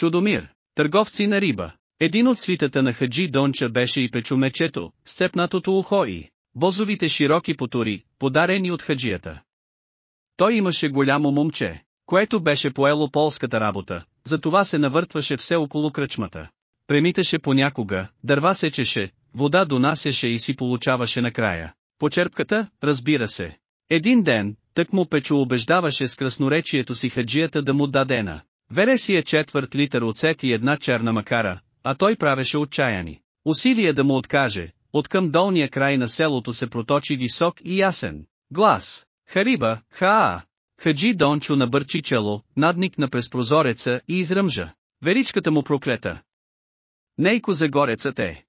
Чудомир, търговци на риба. Един от свитата на Хаджи Донча беше и печумечето, сцепнатото ухо и бозовите широки потури, подарени от хаджията. Той имаше голямо момче, което беше поело полската работа, затова се навъртваше все около кръчмата. Премиташе понякога, дърва сечеше, вода донасяше и си получаваше накрая. Почерпката, разбира се. Един ден, тък му Печо убеждаваше с красноречието си хаджията да му дадена. Си е четвърт литър оцет и една черна макара, а той правеше отчаяни. Усилие да му откаже, от към долния край на селото се проточи висок и ясен глас. Хариба, хаа! Хаджи Дончо набърчи чело, надникна през прозореца и изръмжа. Веричката му проклета. Нейко за горецът е.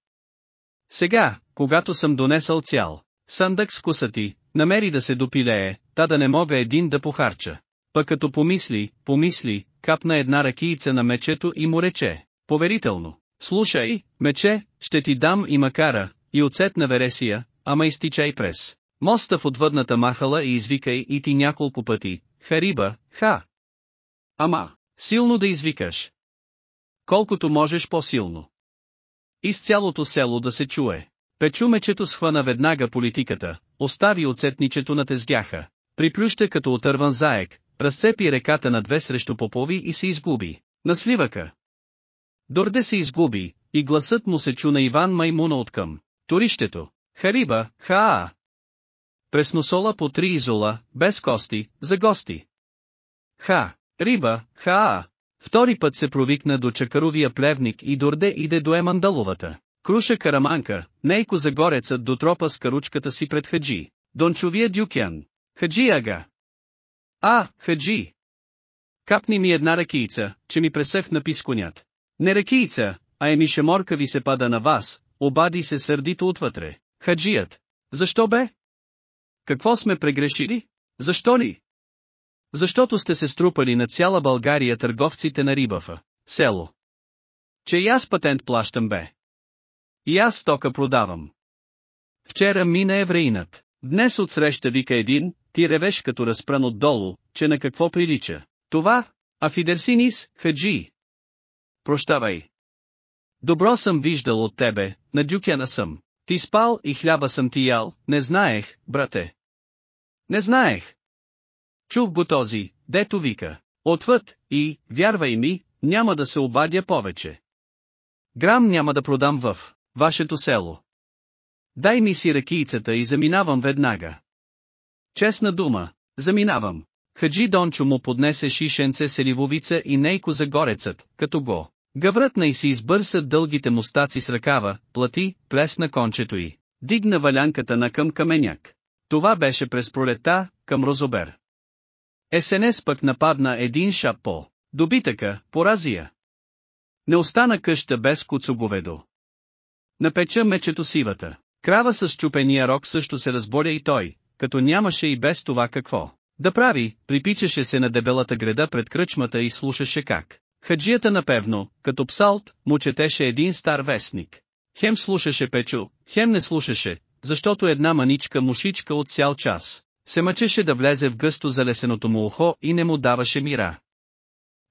Сега, когато съм донесъл цял, съндък с кусати, намери да се допилее, та да не мога един да похарча. Пък като помисли, помисли, капна една ракийца на мечето и му рече, поверително, слушай, мече, ще ти дам и макара, и оцет на вересия, ама изтичай през. Моста в отвъдната махала и извикай и ти няколко пъти, Хариба, ха. Ама, силно да извикаш. Колкото можеш по-силно. Из цялото село да се чуе. Печумечето схвана веднага политиката, остави оцетничето на тезгяха, приплюща като отърван заек, разцепи реката на две срещу попови и се изгуби. На сливака. Дорде се изгуби, и гласът му се чу на Иван Маймуна откъм. Турището. Хариба, хаа. Пресносола по три изола, без кости, за гости. Ха, риба, хаа. Втори път се провикна до чакаровия плевник и дорде иде до Емандаловата. Круша Караманка, нейко загорецът дотропа с каручката си пред Хаджи. Дончовия дюкян. Хаджи ага. А, Хаджи. Капни ми една ракийца, че ми пресъхна писконят. Не ракийца, а емишеморка ви се пада на вас, обади се сърдито отвътре. Хаджият. Защо бе? Какво сме прегрешили? Защо ли? Защото сте се струпали на цяла България търговците на Рибафа, село. Че и аз патент плащам бе. И аз стока продавам. Вчера мина евреинът. Днес отсреща вика един, ти ревеш като разпран отдолу, че на какво прилича. Това, а Фидерсинис, хаджи. Прощавай. Добро съм виждал от тебе, на дюкена съм. Ти спал и хляба съм ти ял, не знаех, брате. Не знаех. Чух го този, дето вика. Отвъд, и, вярвай ми, няма да се обадя повече. Грам няма да продам в вашето село. Дай ми си ракийцата и заминавам веднага. Честна дума, заминавам. Хаджи Дончо му поднесе шишенце селивовица и нейко за горецът, като го. Гаврътна и си избърса дългите мустаци с ръкава, плати, плесна кончето й. Дигна валянката на към каменяк. Това беше през пролета, към Розобер. Есенес пък нападна един шапо. Добитъка, поразия. Не остана къща без куцоговедо. Напеча мечето сивата. Крава с чупения рок също се разборя и той, като нямаше и без това какво. Да прави, припичаше се на дебелата града пред кръчмата и слушаше как. Хаджията напевно, като псалт, му четеше един стар вестник. Хем слушаше Печо, хем не слушаше, защото една маничка мушичка от цял час, се мъчеше да влезе в гъсто залесеното му ухо и не му даваше мира.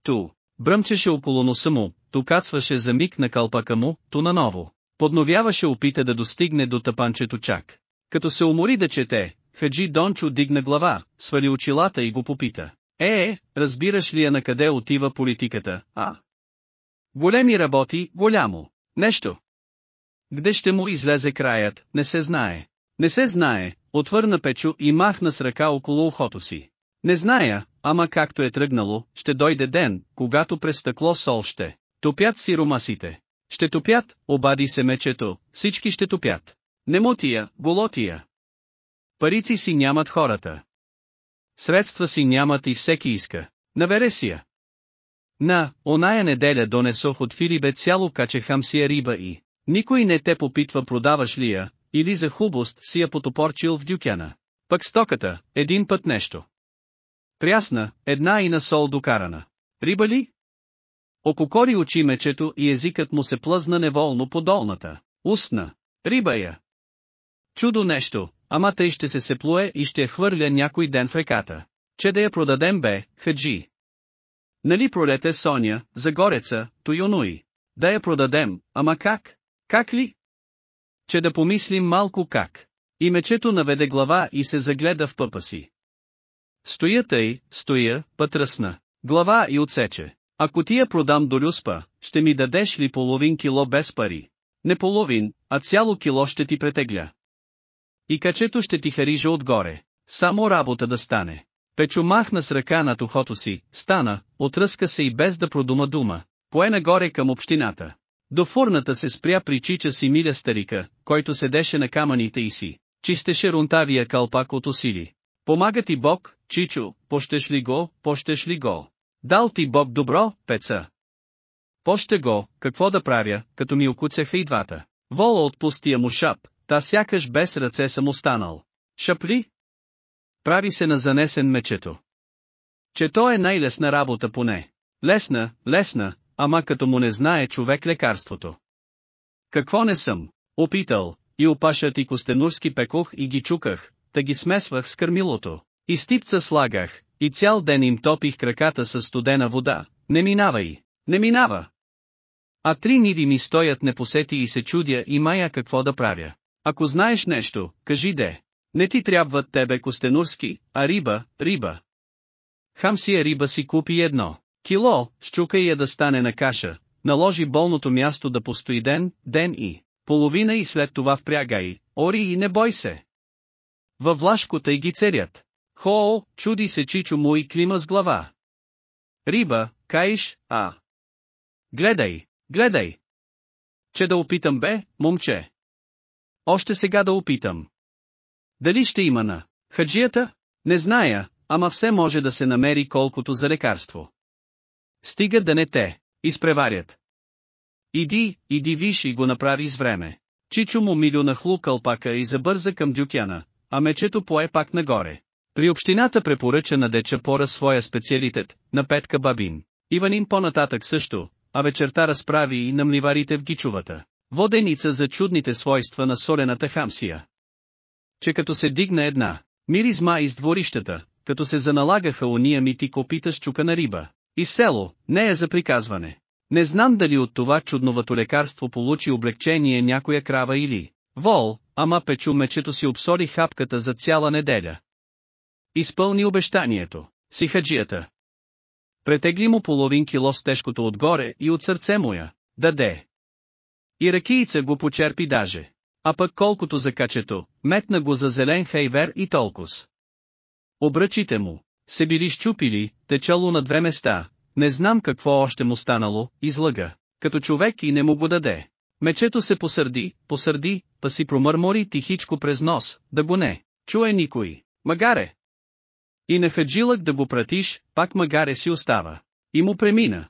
Ту, бръмчеше около носа му, ту кацваше за миг на кълпака му, ту наново. Подновяваше опита да достигне до тъпанчето чак. Като се умори да чете, Хаджи Дончо дигна глава, свали очилата и го попита. Е, е, разбираш ли я на къде отива политиката, а? Големи работи, голямо. Нещо. Где ще му излезе краят, не се знае. Не се знае, отвърна Печо и махна с ръка около ухото си. Не зная, ама както е тръгнало, ще дойде ден, когато през стъкло сол ще. Топят си ромасите. Ще топят, обади се мечето, всички ще топят. Немотия, голотия. Парици си нямат хората. Средства си нямат и всеки иска. На Вересия. На, оная неделя донесох от Филибе цяло каче хамсия риба и... Никой не те попитва продаваш ли я, или за хубост си я потопорчил в дюкяна. Пък стоката, един път нещо. Прясна, една и на сол докарана. Риба ли? Ококори очи мечето и езикът му се плъзна неволно по долната. Устна. Риба я. Чудо нещо, ама тъй ще се сеплуе и ще хвърля някой ден в реката. Че да я продадем бе, хаджи. Нали пролете Соня, Загореца, Тойонуи? Да я продадем, ама как? Как ли? Че да помислим малко как. И мечето наведе глава и се загледа в пъпа си. Стоя тъй, стоя, пътръсна. Глава и отсече. Ако ти я продам до люспа, ще ми дадеш ли половин кило без пари? Не половин, а цяло кило ще ти претегля. И качето ще ти харижа отгоре. Само работа да стане. Печо махна с ръка над ухото си, стана, отръска се и без да продума дума, пое нагоре към общината. До фурната се спря при чича си миля старика, който седеше на камъните и си, чистеше рунтавия калпак от усили. Помага ти Бог, Чичо, пощеш ли го, пощеш ли го? Дал ти Бог добро, пеца. Поще го, какво да правя, като ми окуцаха и двата. Вола от пустия му шап, та сякаш без ръце съм останал. Шапли? Прави се на занесен мечето. Че то е най-лесна работа поне. Лесна, лесна, ама като му не знае човек лекарството. Какво не съм? Опитал, и опашат и костенурски пекох и ги чуках, та ги смесвах с кърмилото. И стипца слагах, и цял ден им топих краката с студена вода. Не минава и, не минава. А три ниви ми стоят непосети и се чудя и мая какво да правя. Ако знаеш нещо, кажи де. Не ти трябват тебе костенурски, а риба, риба. Хамсия риба си купи едно. Кило, щука я да стане на каша, наложи болното място да постои ден, ден и половина и след това впрягай, ори и не бой се. Във влашкота и ги церят. Хоо, чуди се чичо му и клима с глава. Риба, каиш, а. Гледай, гледай. Че да опитам бе, момче. Още сега да опитам. Дали ще има на хаджията? Не зная, ама все може да се намери колкото за лекарство. Стига да не те, изпреварят. Иди, иди виж и го направи с време. Чичо му милю нахлу кълпака и забърза към дюкяна, а мечето пое пак нагоре. При общината препоръча на Деча Пора своя специалитет, на Петка Бабин. Иванин по-нататък също, а вечерта разправи и на мливарите в гичувата. Воденица за чудните свойства на солената хамсия. Че като се дигна една, миризма из дворищата, като се заналагаха уния мити копита с чука на риба. И село, не е за приказване. Не знам дали от това чудновато лекарство получи облегчение някоя крава или вол, ама печу мечето си обсори хапката за цяла неделя. Изпълни обещанието, си хаджията. Претегли му половин кило с тежкото отгоре и от сърце му я, даде. И ракийца го почерпи даже. А пък колкото за качето, метна го за зелен хайвер и толкос. Обръчите му, се били щупили, течало на две места, не знам какво още му станало, излъга, като човек и не му го даде. Мечето се посърди, посърди, па си промърмори тихичко през нос, да го не, чуе никой. Магаре! И на хаджилък да го пратиш, пак магаре си остава. И му премина.